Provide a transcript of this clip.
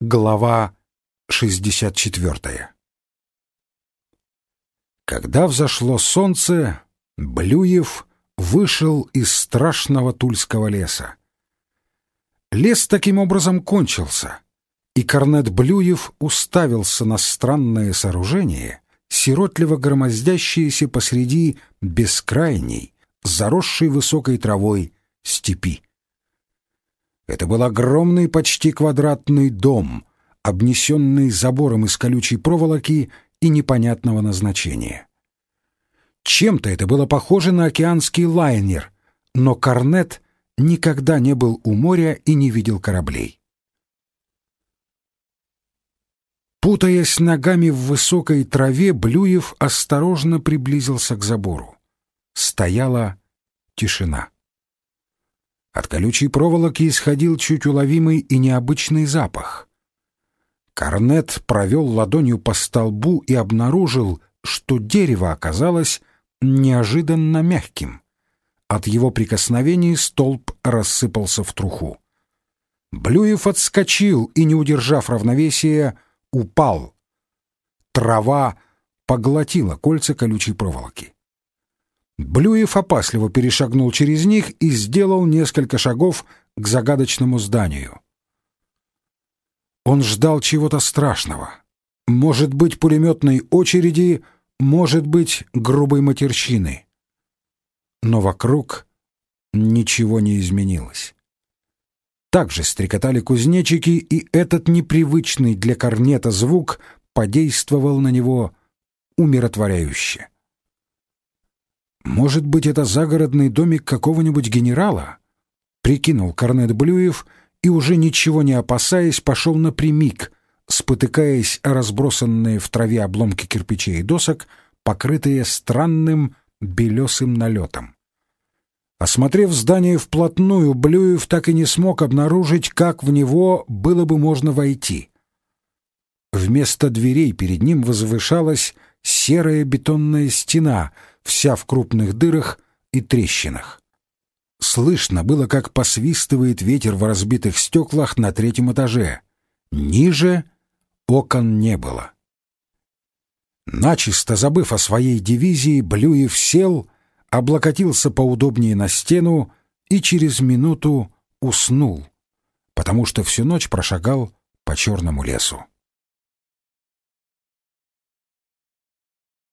Глава 64 Когда взошло солнце, Блюев вышел из страшного тульского леса. Лес таким образом кончился, и Корнет Блюев уставился на странное сооружение, сиротливо громоздящееся посреди бескрайней, заросшей высокой травой степи. Это был огромный, почти квадратный дом, обнесенный забором из колючей проволоки и непонятного назначения. Чем-то это было похоже на океанский лайнер, но Корнет никогда не был у моря и не видел кораблей. Путаясь ногами в высокой траве, Блюев осторожно приблизился к забору. Стояла тишина. От колючей проволоки исходил чуть уловимый и необычный запах. Корнет провел ладонью по столбу и обнаружил, что дерево оказалось неожиданно мягким. От его прикосновений столб рассыпался в труху. Блюев отскочил и, не удержав равновесия, упал. Трава поглотила кольца колючей проволоки. Блюев опасливо перешагнул через них и сделал несколько шагов к загадочному зданию. Он ждал чего-то страшного. Может быть, пулеметной очереди, может быть, грубой матерщины. Но вокруг ничего не изменилось. Также стрекотали кузнечики, и этот непривычный для корнета звук подействовал на него умиротворяюще. Может быть, это загородный домик какого-нибудь генерала? Прикинул Корнет Блюев и, уже ничего не опасаясь, пошел напрямик, спотыкаясь о разбросанные в траве обломки кирпичей и досок, покрытые странным белесым налетом. Осмотрев здание вплотную, Блюев так и не смог обнаружить, как в него было бы можно войти. Вместо дверей перед ним возвышалась серая бетонная стена — вся в крупных дырах и трещинах. Слышно было, как посвистывает ветер в разбитых стеклах на третьем этаже. Ниже окон не было. Начисто забыв о своей дивизии, Блюев сел, облокотился поудобнее на стену и через минуту уснул, потому что всю ночь прошагал по черному лесу.